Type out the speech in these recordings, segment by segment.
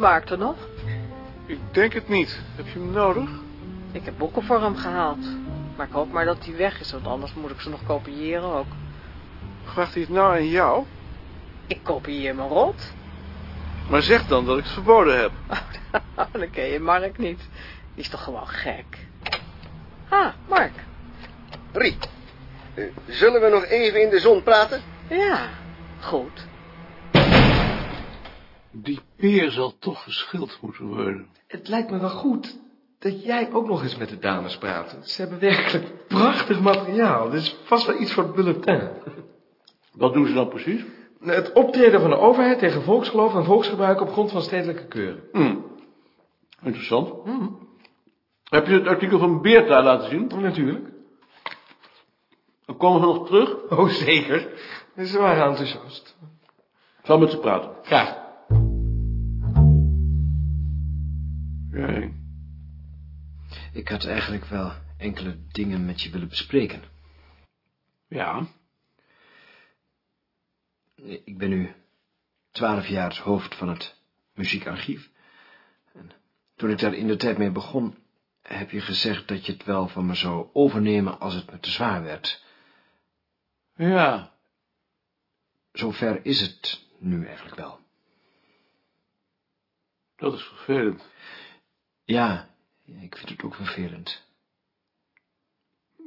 Maarten nog? Ik denk het niet. Heb je hem nodig? Ik heb boeken voor hem gehaald. Maar ik hoop maar dat hij weg is, want anders moet ik ze nog kopiëren ook. Vraagt hij het nou aan jou? Ik kopieer me rot. Maar zeg dan dat ik het verboden heb. Dan ken je Mark niet. Die is toch gewoon gek. Ah, Mark. Rie, eh, zullen we nog even in de zon praten? Ja, goed. Die peer zal toch geschild moeten worden. Het lijkt me wel goed dat jij ook nog eens met de dames praat. Ze hebben werkelijk prachtig materiaal. Dit is vast wel iets voor het bulletin. Wat doen ze dan precies? Het optreden van de overheid tegen volksgeloof en volksgebruik op grond van stedelijke keuren. Hm. Interessant. Heb je het artikel van Beerta laten zien? Natuurlijk. Dan komen we nog terug. Oh, zeker. Ze waren enthousiast. Ik zal met ze praten. Graag. Ik had eigenlijk wel enkele dingen met je willen bespreken. Ja. Ik ben nu twaalf jaar hoofd van het muziekarchief. En toen ik daar in de tijd mee begon, heb je gezegd dat je het wel van me zou overnemen als het me te zwaar werd. Ja. Zover is het nu eigenlijk wel. Dat is vervelend. Ja, ik vind het ook vervelend.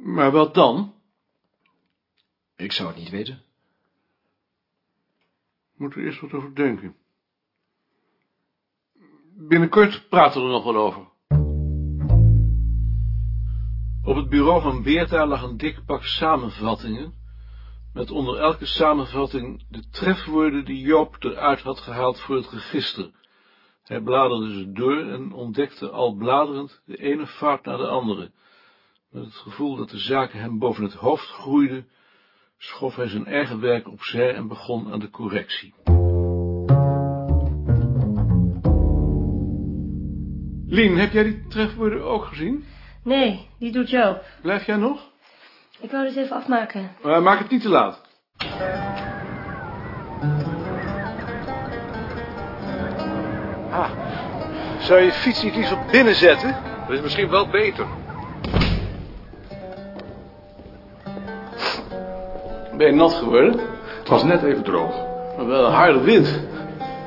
Maar wat dan? Ik zou het niet weten. Moeten we eerst wat over denken. Binnenkort praten we er nog wel over. Op het bureau van Beerta lag een dik pak samenvattingen, met onder elke samenvatting de trefwoorden die Joop eruit had gehaald voor het register. Hij bladerde ze door en ontdekte al bladerend de ene fout na de andere. Met het gevoel dat de zaken hem boven het hoofd groeiden, schoof hij zijn eigen werk opzij en begon aan de correctie. Lien, heb jij die trefwoorden ook gezien? Nee, die doet Joop. Blijf jij nog? Ik wou dit even afmaken. Maar maak het niet te laat. Zou je fiets niet liever binnen zetten? Dat is misschien wel beter. Ben je nat geworden? Het was net even droog. Maar wel een harde wind.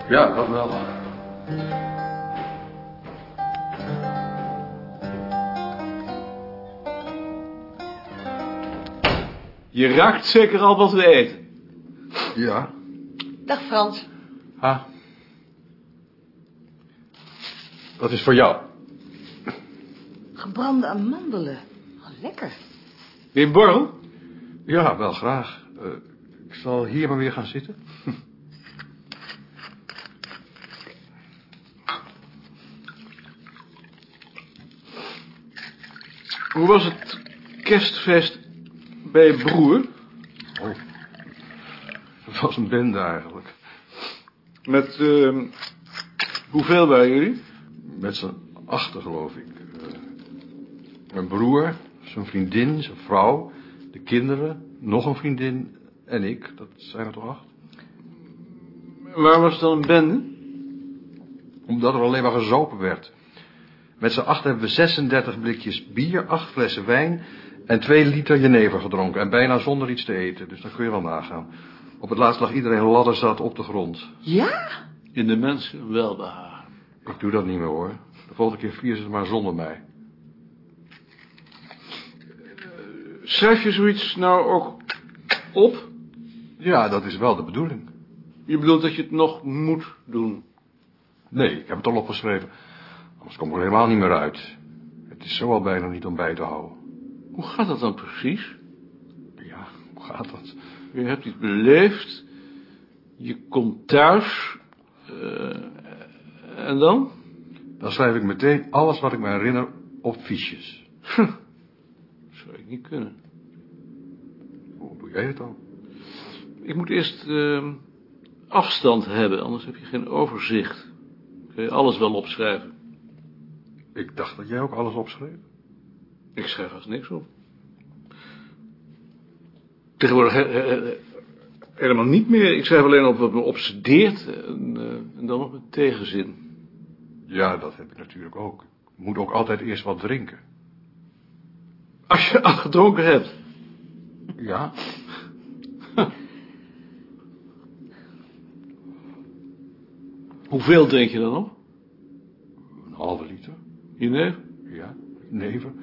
Ja, dat wel. Je raakt zeker al wat we eten. Ja. Dag Frans. Ah. Wat is voor jou? Gebrande amandelen. Oh, lekker. Wil je een borrel? Ja, wel graag. Eh, ik zal hier maar weer gaan zitten. Hoe was het kerstfeest bij je broer? Oh. Het was een bende eigenlijk. Met, uh, hoeveel waren jullie? Met z'n achter, geloof ik. Eh, mijn broer, zijn vriendin, zijn vrouw, de kinderen, nog een vriendin en ik. Dat zijn er toch acht? Waar was het dan een bende? Omdat er alleen maar gezopen werd. Met z'n acht hebben we 36 blikjes bier, acht flessen wijn en twee liter jenever gedronken. En bijna zonder iets te eten, dus dan kun je wel nagaan. Op het laatst lag iedereen ladderzat op de grond. Ja? In de mensen welbehagen. Ik doe dat niet meer hoor. De volgende keer vier ze het maar zonder mij. Schrijf je zoiets nou ook op? Ja, dat is wel de bedoeling. Je bedoelt dat je het nog moet doen? Nee, ik heb het al opgeschreven. Anders kom ik er helemaal niet meer uit. Het is zo al bijna niet om bij te houden. Hoe gaat dat dan precies? Ja, hoe gaat dat? Je hebt iets beleefd. Je komt thuis. eh, en dan? Dan schrijf ik meteen alles wat ik me herinner op fiches. Zou ik niet kunnen. Hoe doe jij het dan? Ik moet eerst eh, afstand hebben, anders heb je geen overzicht. Kun je alles wel opschrijven. Ik dacht dat jij ook alles opschreef. Ik schrijf vast niks op. Tegenwoordig he- he- he- helemaal niet meer. Ik schrijf alleen op wat me obsedeert en, eh, en dan nog met tegenzin. Ja, dat heb ik natuurlijk ook. Ik moet ook altijd eerst wat drinken. Als je al gedronken hebt. Ja? Hoeveel drink je dan nog? Een halve liter. Jenever? Ja, neven.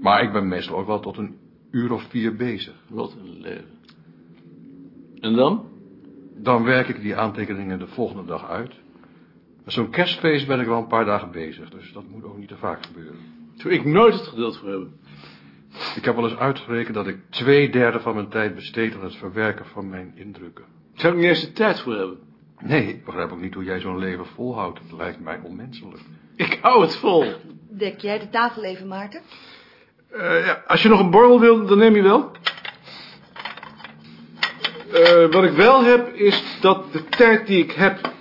Maar ik ben meestal ook wel tot een uur of vier bezig. Wat een leven. En dan? Dan werk ik die aantekeningen de volgende dag uit. Zo'n kerstfeest ben ik wel een paar dagen bezig, dus dat moet ook niet te vaak gebeuren. Zou ik nooit het geduld voor hebben. Ik heb wel eens uitgerekend dat ik twee derde van mijn tijd besteed aan het verwerken van mijn indrukken. Zou ik niet eens de tijd voor hebben. Nee, ik begrijp ook niet hoe jij zo'n leven volhoudt. Het lijkt mij onmenselijk. Ik hou het vol. Dek jij de tafel even, Maarten? Eh, ja, als je nog een borrel wil, dan neem je wel. Eh, wat ik wel heb, is dat de tijd die ik heb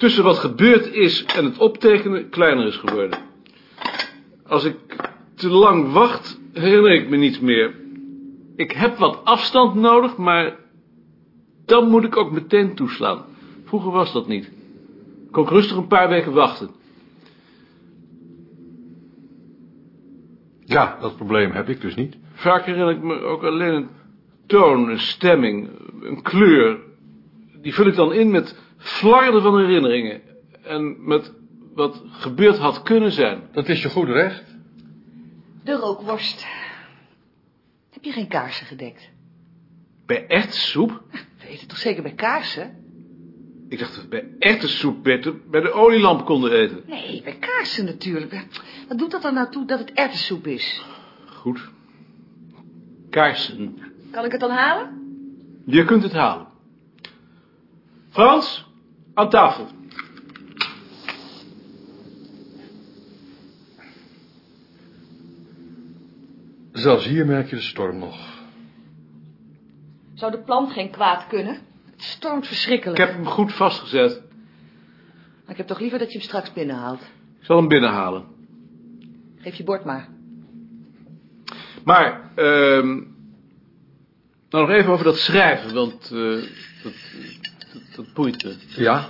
tussen wat gebeurd is en het optekenen kleiner is geworden. Als ik te lang wacht, herinner ik me niets meer. Ik heb wat afstand nodig, maar dan moet ik ook meteen toeslaan. Vroeger was dat niet. Ik kon rustig een paar weken wachten. Ja, dat probleem heb ik dus niet. Vaak herinner ik me ook alleen een toon, een stemming, een kleur. Die vul ik dan in met flarden van herinneringen. En met wat gebeurd had kunnen zijn. Dat is je goed recht. De rookworst. Heb je geen kaarsen gedekt? Bij erwtensoep? We eten toch zeker bij kaarsen? Ik dacht dat we bij erwtensoep beter bij de olielamp konden eten. Nee, bij kaarsen natuurlijk. Wat doet dat dan nou toe dat het erwtensoep is? Goed. Kaarsen. Kan ik het dan halen? Je kunt het halen. Frans, aan tafel. Zelfs hier merk je de storm nog. Zou de plant geen kwaad kunnen? Het stormt Ik verschrikkelijk. heb hem goed vastgezet. Maar ik heb toch liever dat je hem straks binnenhaalt. Ik zal hem binnenhalen. Geef je bord maar. Maar, ehm nou nog even over dat schrijven, want eh, dat, dat, dat boeit me. Ja?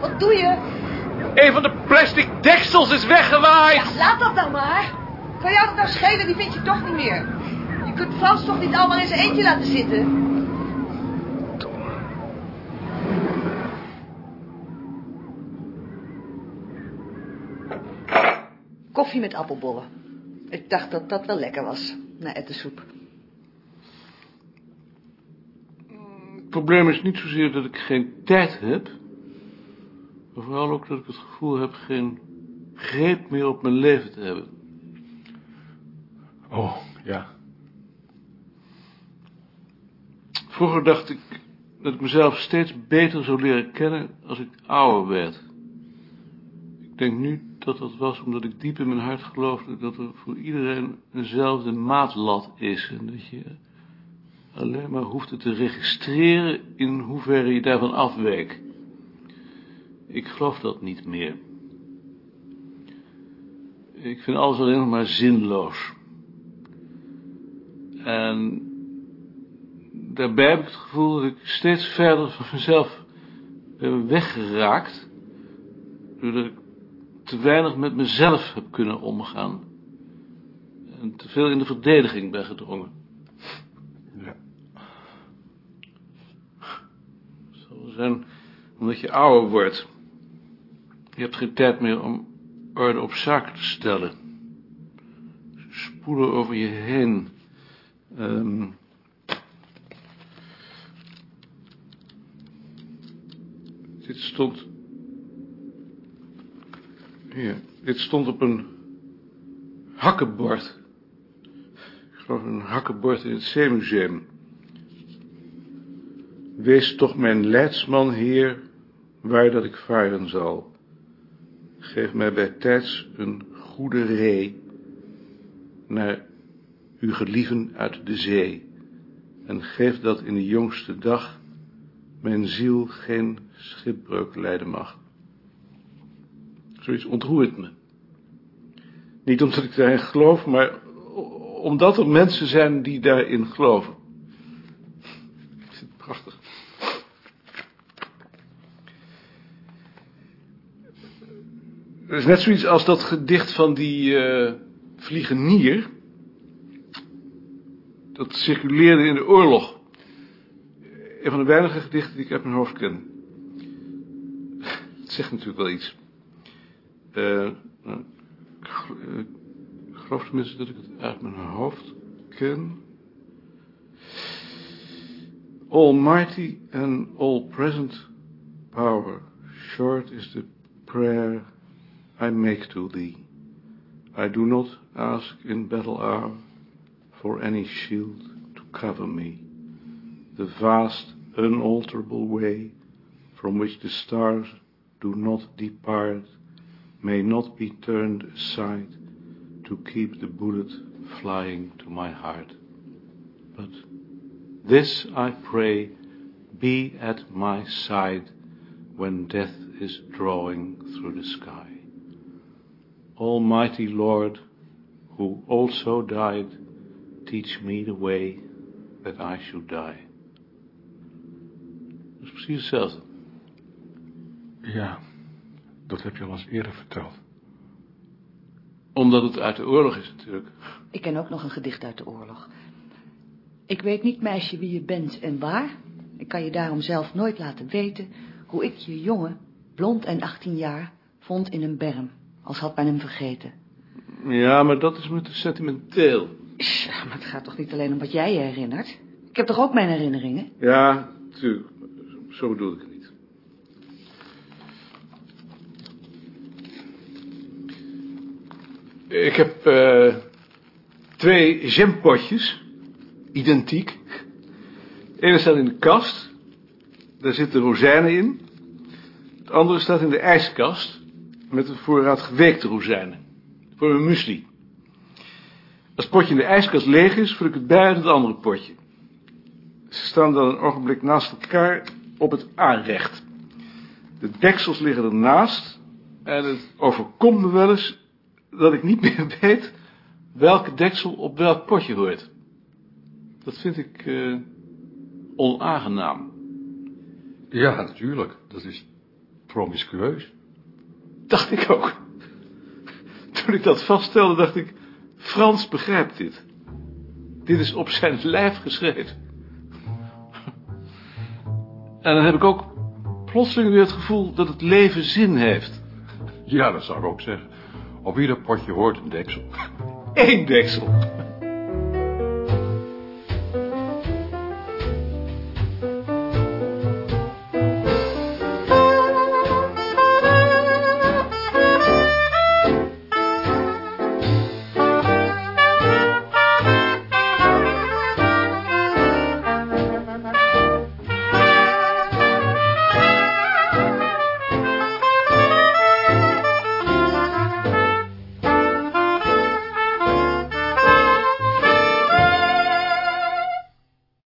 Wat doe je? Een van de plastic deksels is weggewaaid! Ja, laat dat dan maar. Kan jou dat nou schelen? Die vind je toch niet meer. Je kunt Frans toch niet allemaal in zijn eentje laten zitten? Koffie met appelbollen. Ik dacht dat dat wel lekker was, na ettensoep. Het probleem is niet zozeer dat ik geen tijd heb, maar vooral ook dat ik het gevoel heb geen greep meer op mijn leven te hebben. Oh, ja. Vroeger dacht ik dat ik mezelf steeds beter zou leren kennen als ik ouder werd. Ik denk nu dat dat was omdat ik diep in mijn hart geloofde dat er voor iedereen eenzelfde maatlat is en dat je alleen maar hoefde te registreren in hoeverre je daarvan afweek. Ik geloof dat niet meer. Ik vind alles alleen nog maar zinloos. En daarbij heb ik het gevoel dat ik steeds verder van mezelf ben weggeraakt, doordat ik te weinig met mezelf heb kunnen omgaan en te veel in de verdediging ben gedrongen. Ja. Zal zijn omdat je ouder wordt. Je hebt geen tijd meer om orde op zaken te stellen. Ze spoelen over je heen. Ehm, dit stond... Hier, dit stond op een hakkenbord. Ik geloof een hakkenbord in het Zeemuseum. Wees toch mijn leidsman, Heer, waar dat ik varen zal. Geef mij bij tijds een goede ree naar uw gelieven uit de zee. En geef dat in de jongste dag mijn ziel geen schipbreuk lijden mag. Zoiets ontroert me. Niet omdat ik daarin geloof, maar omdat er mensen zijn die daarin geloven. Vind het prachtig. Het is net zoiets als dat gedicht van die eh vliegenier. Dat circuleerde in de oorlog. Een van de weinige gedichten die ik uit mijn hoofd ken. Het zegt natuurlijk wel iets. Eh, gel- eh, ik geloof tenminste dat ik het uit mijn hoofd ken. Almighty and all-present power, short is the prayer I make to thee. I do not ask in battle hour for any shield to cover me. The vast, unalterable way from which the stars do not depart may not be turned aside to keep the bullet flying to my heart. But this I pray be at my side when death is drawing through the sky. Almighty Lord, who also died, teach me the way that I should die. Dat is. Ja, dat heb je al eens eerder verteld. Omdat het uit de oorlog is natuurlijk. Ik ken ook nog een gedicht uit de oorlog. Ik weet niet, meisje, wie je bent en waar. Ik kan je daarom zelf nooit laten weten hoe ik je jongen, blond en 18 jaar, vond in een berm, als had men hem vergeten. Ja, maar dat is me te sentimenteel. Tja, maar het gaat toch niet alleen om wat jij je herinnert? Ik heb toch ook mijn herinneringen? Ja, natuurlijk. Zo bedoel ik het niet. Ik heb eh, twee jampotjes, identiek. De ene staat in de kast, daar zitten rozijnen in. Het andere staat in de ijskast, met een voorraad geweekte rozijnen. Voor mijn muesli. Als het potje in de ijskast leeg is, vul ik het bij uit het andere potje. Ze staan dan een ogenblik naast elkaar op het aanrecht. De deksels liggen ernaast en het overkomt me wel eens dat ik niet meer weet welke deksel op welk potje hoort. Dat vind ik eh, onaangenaam. Ja, natuurlijk. Dat is promiscueus. Dacht ik ook. Toen ik dat vaststelde, dacht ik, Frans begrijpt dit. Dit is op zijn lijf geschreven. En dan heb ik ook plotseling weer het gevoel dat het leven zin heeft. Ja, dat zou ik ook zeggen. Op ieder potje hoort een deksel. Eén deksel.